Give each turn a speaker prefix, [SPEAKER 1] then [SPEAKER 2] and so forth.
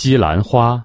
[SPEAKER 1] 西兰花。